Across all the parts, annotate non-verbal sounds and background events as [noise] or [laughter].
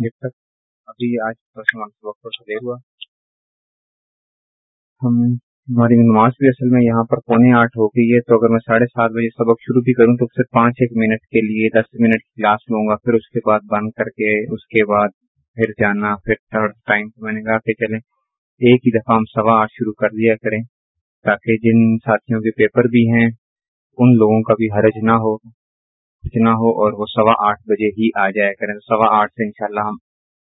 جب تک ابھی آج وقت دیر ہوا۔ ہم ہماری نماز بھی اصل میں یہاں پر پونے آٹھ ہو گئی ہے، تو اگر میں ساڑھے سات بجے سبق شروع بھی کروں تو صرف پانچ ایک منٹ کے لیے دس منٹ کی کلاس لوں گا، پھر اس کے بعد بند کر کے اس کے بعد پھر جانا، پھر تھرڈ ٹائم میں نے کہا کہ چلیں ایک ہی دفعہ ہم سوا آٹھ شروع کر دیا کریں تاکہ جن ساتھیوں کے پیپر بھی ہیں، ان لوگوں کا بھی حرج نہ ہو۔ نہ ہو اور وہ سوا آٹھ بجے ہی آ جایا کریں۔ سوا آٹھ سے انشاءاللہ ہم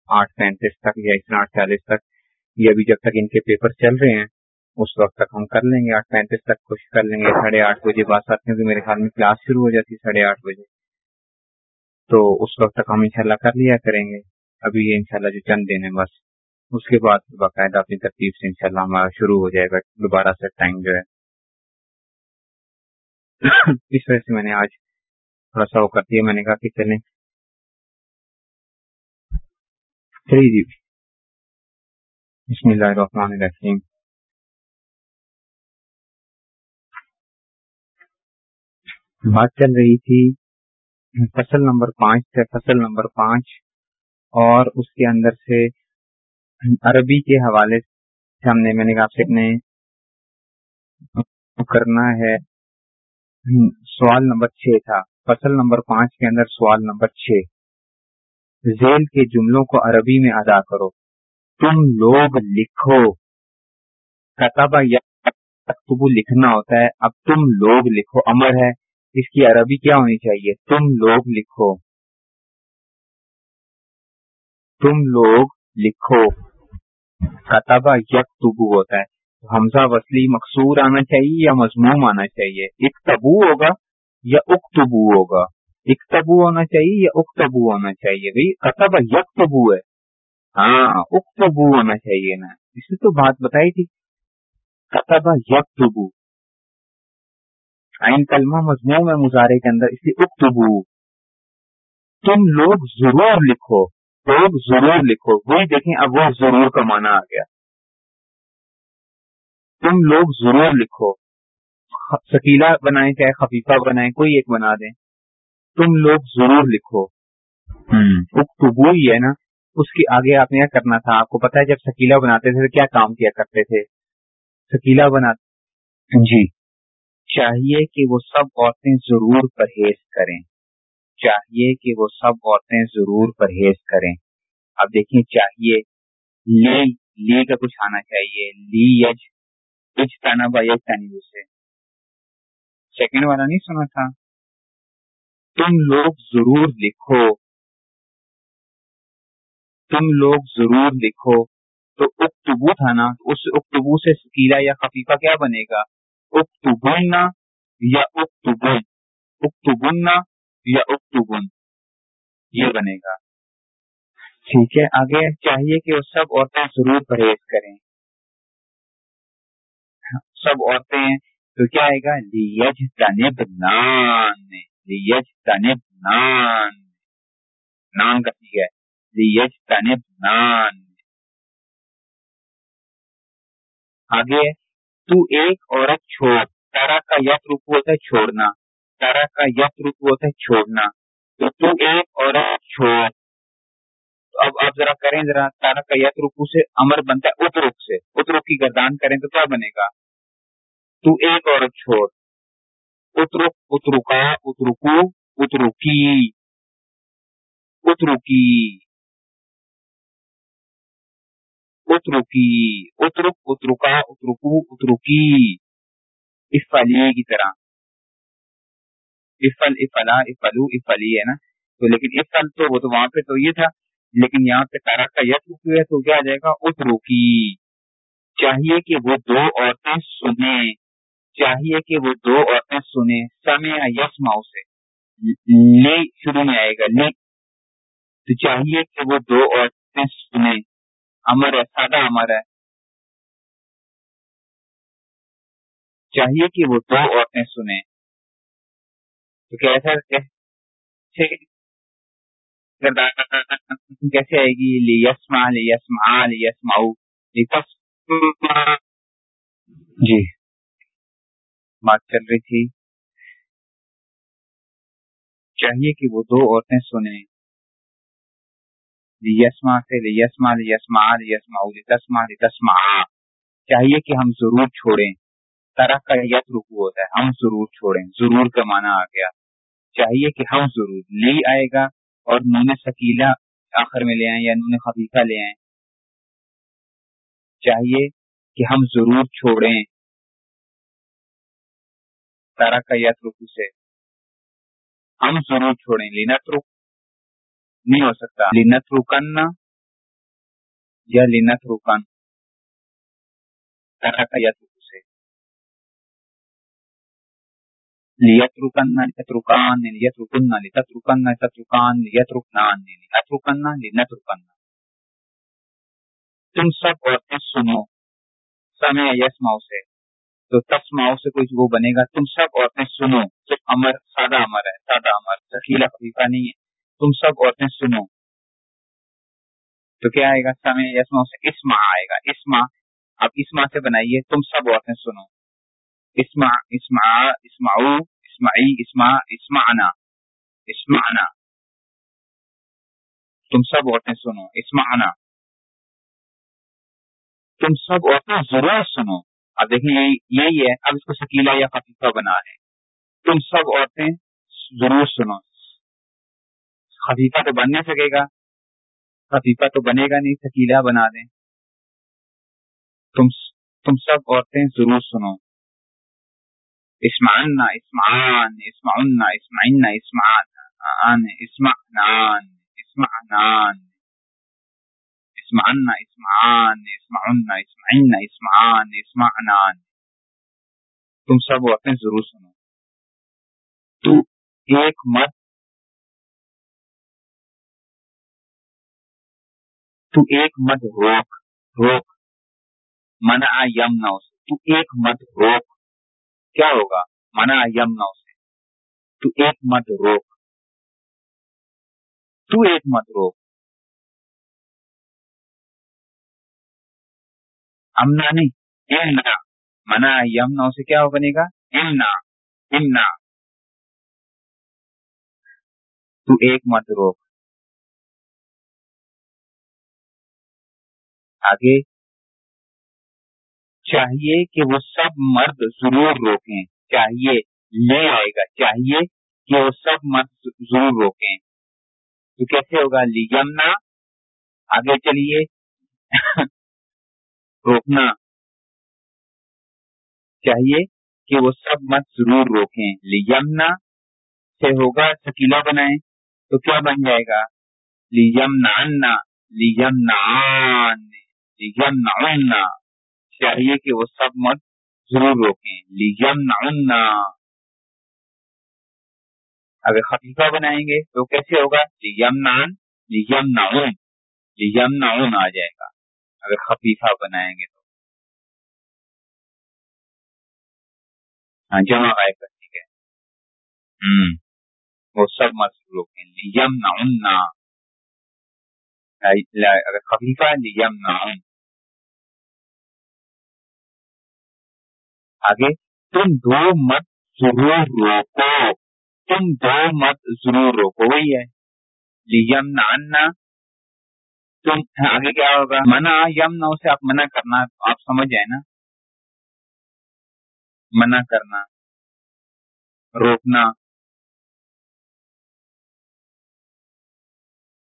آٹھ پینتیس تک یا اس آٹھ چالیس تک یہ ابھی جب تک ان کے پیپر چل رہے ہیں، اس وقت تک ہم کر لیں گے۔ آٹھ پینتیس تک کوشش کر لیں گے۔ ساڑھے آٹھ بجے بعد ساتھیوں کی میرے خیال میں کلاس شروع ہو جاتی ساڑھے آٹھ بجے۔ تو اس وقت تک ہم انشاءاللہ کر لیا کریں گے۔ ابھی یہ انشاءاللہ جو چند دن ہے بس۔ اس کے بعد باقاعدہ اپنی ترتیب سے انشاءاللہ ہمارا شروع ہو جائے گا۔ دوبارہ سے ٹائم جو ہے۔ [coughs] اس وجہ سے میں نے آج تھوڑا سا وہ کر دیا میں نے کہا کہ چلیں۔ جی۔ بسم اللہ الرحمن الرحیم۔ بات چل رہی تھی فصل نمبر پانچ سے فصل نمبر پانچ اور اس کے اندر سے عربی کے حوالے سے ہم نے میں نے کہا آپ سے کرنا ہے۔ سوال نمبر چھ تھا۔ فصل نمبر پانچ کے اندر سوال نمبر چھ۔ ذیل کے جملوں کو عربی میں ادا کرو۔ تم لوگ لکھو۔ کتابہ یا لکھنا ہوتا ہے۔ اب تم لوگ لکھو۔ امر ہے۔ اس کی عربی کیا ہونی چاہیے؟ تم لوگ لکھو۔ تم لوگ لکھو۔ کتابہ یک ہوتا ہے۔ حمزہ وصلی مقصور آنا چاہیے یا مضموم آنا چاہیے؟ ایک تبو ہوگا۔ یا اکتبو ہوگا۔ اکتبو ہونا چاہیے یا اکتبو ہونا چاہیے۔ بھائی کتب یکتبو ہے۔ ہاں اکتبو ہونا چاہیے نا۔ اس نے تو بات بتائی تھی۔ کتب یکتبو۔ عین کلمہ مضموم ہے مظاہرے کے اندر، اس لیے اکتبو۔ تم لوگ ضرور لکھو، لوگ ضرور لکھو۔ وہی دیکھیں، اب وہ ضرور کا معنی آ گیا۔ تم لوگ ضرور لکھو۔ شکیلا بنائیں چاہے خفیفہ بنائیں کوئی ایک بنا دیں۔ تم لوگ ضرور لکھو۔ اکتبو ہی ہے نا اس کی آگے آپ نے کیا کرنا تھا؟ آپ کو پتا ہے جب شکیلا بناتے تھے تو کیا کام کیا کرتے تھے؟ شکیلا بناتے جی۔ چاہیے کہ وہ سب عورتیں ضرور پرہیز کریں۔ چاہیے کہ وہ سب عورتیں ضرور پرہیز کریں۔ اب دیکھیں چاہیے لی لی کا کچھ آنا چاہیے۔ لی یج کچھ تانا با یج تانی سے سیکنڈ والا نہیں سنا تھا۔ تم لوگ ضرور لکھو۔ تم لوگ ضرور لکھو۔ تو اکتبو تھا نا، اس اکتبو سے سکیلا یا خفیفہ کیا بنے گا؟ اکتبن یا اکتبن اکتبن یا اکتبن یہ بنے گا۔ ٹھیک ہے، آگے چاہیے کہ وہ سب عورتیں ضرور پرہیز کریں۔ سب عورتیں تو کیا آئے گا؟ لیج تنب نان لیج تنب نان نان کا ٹھیک ہے۔ لیج تنب نان آگے تو ایک عورت چھوڑ۔ تارا کا یت رکو ہوتا ہے چھوڑنا۔ تارا کا یت رکو ہوتا ہے چھوڑنا۔ تو تو ایک عورت چھوڑ۔ تو اب آپ ذرا کریں، ذرا تارا کا یت رکو سے امر بنتا ہے اترک سے۔ اترک کی گردان کریں تو کیا بنے گا؟ تو ایک عورت چھوڑ۔ اترک، اترکا، اترکو، اترکی۔ اترکی۔ اترکی۔ اترک، اترکا، اترکو، اترکی۔ افلی کی طرح۔ افل افلا افلو افلی ہے نا۔ تو لیکن افل تو وہ تو وہاں پہ تو یہ تھا، لیکن یہاں پہ تارا کا یت ہے تو کیا آ جائے گا؟ اترکی۔ چاہیے کہ وہ دو عورتیں سنیں۔ چاہیے کہ وہ دو عورتیں سنیں۔ سمے یس ماؤ سے۔ لے شروع میں آئے گا۔ لے تو چاہیے کہ وہ دو عورتیں سنیں۔ امر ہے، سادہ امر ہے۔ چاہیے کہ وہ دو عورتیں سنیں۔ تو کیسا کیسے آئے گی؟ لی یسما لی یسما لی یسماؤ جی۔ بات چل رہی تھی۔ چاہیے کہ وہ دو عورتیں سنیں۔ لیسما سے لیسما لیسما لیسما لتسما لتسما چاہیے کہ ہم ضرور چھوڑیں۔ طرح کا یت رکو ہوتا ہے، ہم ضرور چھوڑیں۔ ضرور کا معنی آ گیا۔ چاہیے کہ ہم ضرور لی آئے گا اور نون سکیلا آخر میں لے آئیں یا نون خفیفہ لے آئیں۔ چاہیے کہ ہم ضرور چھوڑیں۔ تارا کا یت رکو سے ہم ضرور چھوڑیں لینت رک نہیں ہو سکتا. لینت رکن یا لینت رکن تارا کا یت رکو سے لیت رکن لیت رکان لیت رکن لیت رکن لیت رکان لیت رکنان لیت رکن لینت رکن تم سب عورتیں سنو. سمے یس ماؤ سے. تو تسماؤ سے کوئی وہ بنے گا۔ تم سب عورتیں سنو صرف امر سادہ امر ہے، سادہ امر ذخیلا خفیفہ نہیں ہے۔ تم سب عورتیں سنو۔ تو کیا آئے گا؟ سمے یسما سے اسما آئے گا۔ اسما اب اسما سے بنائیے۔ تم سب عورتیں سنو۔ اسما اسما اسماؤ اسماعی اسما اسمعنا اسمعنا تم سب عورتیں سنو۔ اسمعنا تم سب عورتیں ضرور سنو۔ اب دیکھیں یہی ہے، اب اس کو شکیلا یا خفیفہ بنا رہے تم سب عورتیں ضرور سنو۔ خفیفہ تو بن نہیں سکے گا، خفیفہ تو بنے گا نہیں شکیلا بنا دیں۔ تم تم سب عورتیں ضرور سنو۔ اسمان اسمان اسمان اسمعین اسمان اسمان اسمان اسمعنا، اسمعان، اسمعنا اسمعنا، اسمعان، اسمعنان. تم سب عورتیں ضرور سنو۔ تو ایک مرد تو ایک مد روک روک۔ منع یم نو سے تو ایک مد روک۔ کیا ہوگا؟ منع یم نو سے تو ایک مد روک۔ تو ایک مد روک۔ امنا نہیں امنا منا یمنا سے کیا بنے گا امنا امنا تو ایک مت روک آگے چاہیے کہ وہ سب مرد ضرور روکیں چاہیے لے آئے گا چاہیے کہ وہ سب مرد ضرور روکیں تو کیسے ہوگا لیمنا آگے چلیے روکنا۔ چاہیے کہ وہ سب مت ضرور روکیں۔ لیمنا سے ہوگا سکیلا بنائیں تو کیا بن جائے گا؟ لیم نانا لیم نان لیم چاہیے کہ وہ سب مت ضرور روکیں۔ لیم نانا اگر خفیفہ بنائیں گے تو کیسے ہوگا؟ لیم نان لیم ناؤن لیم ناؤن آ جائے گا۔ اگر خفیفہ بنائیں گے تو۔ ہاں جمع غائب کرنے کے ہوں وہ سب مصروف ہیں۔ یم نہ اگر خفیفہ یم نہ آگے، تم دو مت ضرور روکو۔ تم دو مت ضرور روکو، وہی ہے۔ یم نہ تم آگے کیا ہوگا؟ منع یم نو سے آپ منع کرنا، آپ سمجھ جائیں نا؟ منع کرنا، روکنا۔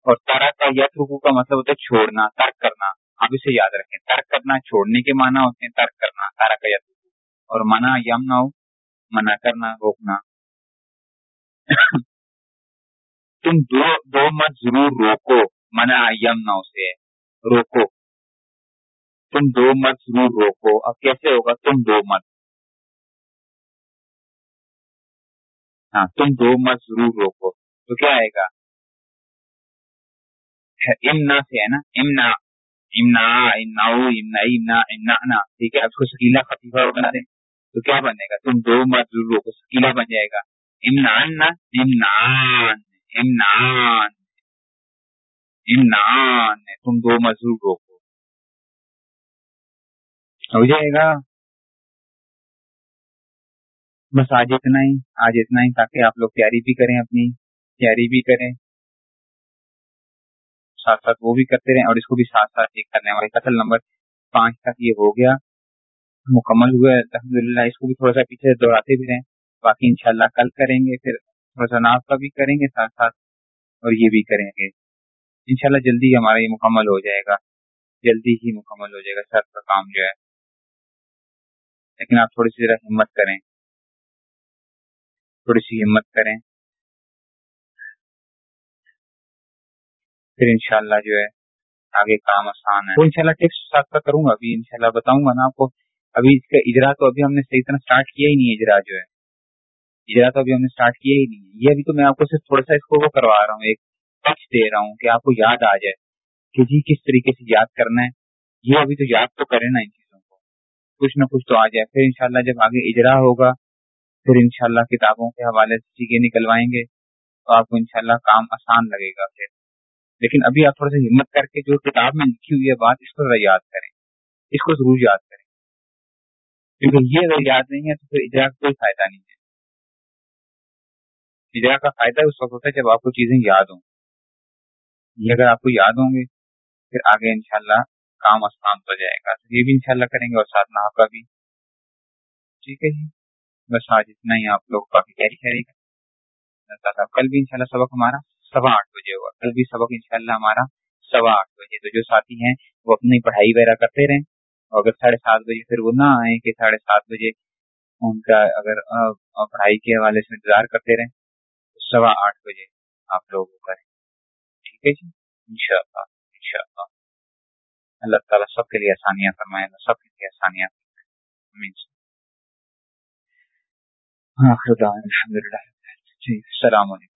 اور تارا کا یت رکو کا مطلب ہوتا ہے چھوڑنا، ترک کرنا۔ آپ اسے یاد رکھیں، ترک کرنا چھوڑنے کے معنی ہوتے ہیں ترک کرنا، تارا کا یت رکو۔ اور منع یم نہ ہو، منع کرنا، روکنا۔ [coughs] تم دو دو مت ضرور روکو۔ منع یم نو سے روکو۔ تم دو مت ضرور روکو۔ اب کیسے ہوگا؟ تم دو مت۔ ہاں تم دو مت ضرور روکو۔ تو کیا آئے گا؟ امنا سے ہے نا؟ امنا امنا امنا امنا امنا امنا ٹھیک ہے، اب کو سکیلا خطیفہ بنا دیں۔ تو کیا بنے گا؟ تم دو مت ضرور روکو سکیلا بن جائے گا۔ امنان امنان امنان امنان تم دو مزدور روکو ہو جائے گا بس آج اتنا ہی، آج اتنا ہی، تاکہ آپ لوگ تیاری بھی کریں اپنی، تیاری بھی کریں، ساتھ ساتھ وہ بھی کرتے رہیں اور اس کو بھی ساتھ ساتھ چیک کرنے والے۔ قتل نمبر پانچ تک یہ ہو گیا، مکمل ہوا الحمد للہ اس کو بھی تھوڑا سا پیچھے دوڑاتے بھی رہیں۔ باقی انشاءاللہ کل کریں گے، پھر تھوڑا سا ناف کا بھی کریں گے، ساتھ ساتھ اور یہ بھی کریں گے۔ انشاءاللہ جلدی ہمارا یہ مکمل ہو جائے گا۔ جلدی ہی مکمل ہو جائے گا، سر کا کام جو ہے۔ لیکن آپ تھوڑی سی ذرا ہمت کریں۔ تھوڑی سی ہمت کریں۔ پھر انشاءاللہ جو ہے، آگے کام آسان ہے۔ تو انشاءاللہ ٹیکس ساتھ کا کروں گا۔ ابھی انشاءاللہ بتاؤں گا نا آپ کو۔ ابھی اس کا اجرا تو ابھی ہم نے صحیح طرح اسٹارٹ کیا ہی نہیں اجرا جو ہے۔ اجرا تو ابھی ہم نے اسٹارٹ کیا ہی نہیں یہ ابھی تو میں آپ کو صرف تھوڑا سا اس کو وہ کروا رہا ہوں۔ ایک ٹچ دے رہا ہوں کہ آپ کو یاد آ جائے کہ جی کس طریقے سے یاد کرنا ہے، یہ ابھی تو یاد تو کرے نا ان چیزوں کو۔ کچھ نہ کچھ تو آ جائے۔ پھر انشاءاللہ جب آگے اجرا ہوگا، پھر انشاءاللہ کتابوں کے حوالے سے چیزیں نکلوائیں گے تو آپ کو انشاءاللہ کام آسان لگے گا پھر۔ لیکن ابھی آپ تھوڑا سا ہمت کر کے جو کتاب میں لکھی ہوئی ہے بات، اس کو ذرا یاد کریں۔ اس کو ضرور یاد کریں۔ کیونکہ یہ اگر یاد نہیں ہے تو پھر اجرا کا کوئی فائدہ نہیں ہے۔ اجرا کا فائدہ اس وقت ہوتا ہے جب آپ کو چیزیں یاد ہوں۔ یہ اگر آپ کو یاد ہوں گے، پھر آگے انشاءاللہ کام آسان ہو جائے گا۔ تو یہ بھی انشاءاللہ کریں گے اور ساتھ نہ کا بھی۔ ٹھیک ہے جی۔ بس آج اتنا ہی، آپ لوگ کافی کیری کرے گا کل بھی انشاءاللہ سبق ہمارا سوا آٹھ بجے ہوگا۔ کل بھی سبق انشاءاللہ ہمارا سوا آٹھ بجے۔ تو جو ساتھی ہیں، وہ اپنی پڑھائی وغیرہ کرتے رہیں۔ اور اگر ساڑھے سات بجے پھر وہ نہ آئیں کہ ساڑھے سات بجے ان کا اگر پڑھائی کے حوالے سے انتظار کرتے رہیں سوا آٹھ بجے آپ لوگ کریں۔ ٹھیک ہے جی ان شاء اللہ ان شاء اللہ اللہ تعالیٰ سب کے لیے آسانیاں فرمائے گا سب کے لیے آسانیاں فرمائے الحمد للہ جی السلام علیکم۔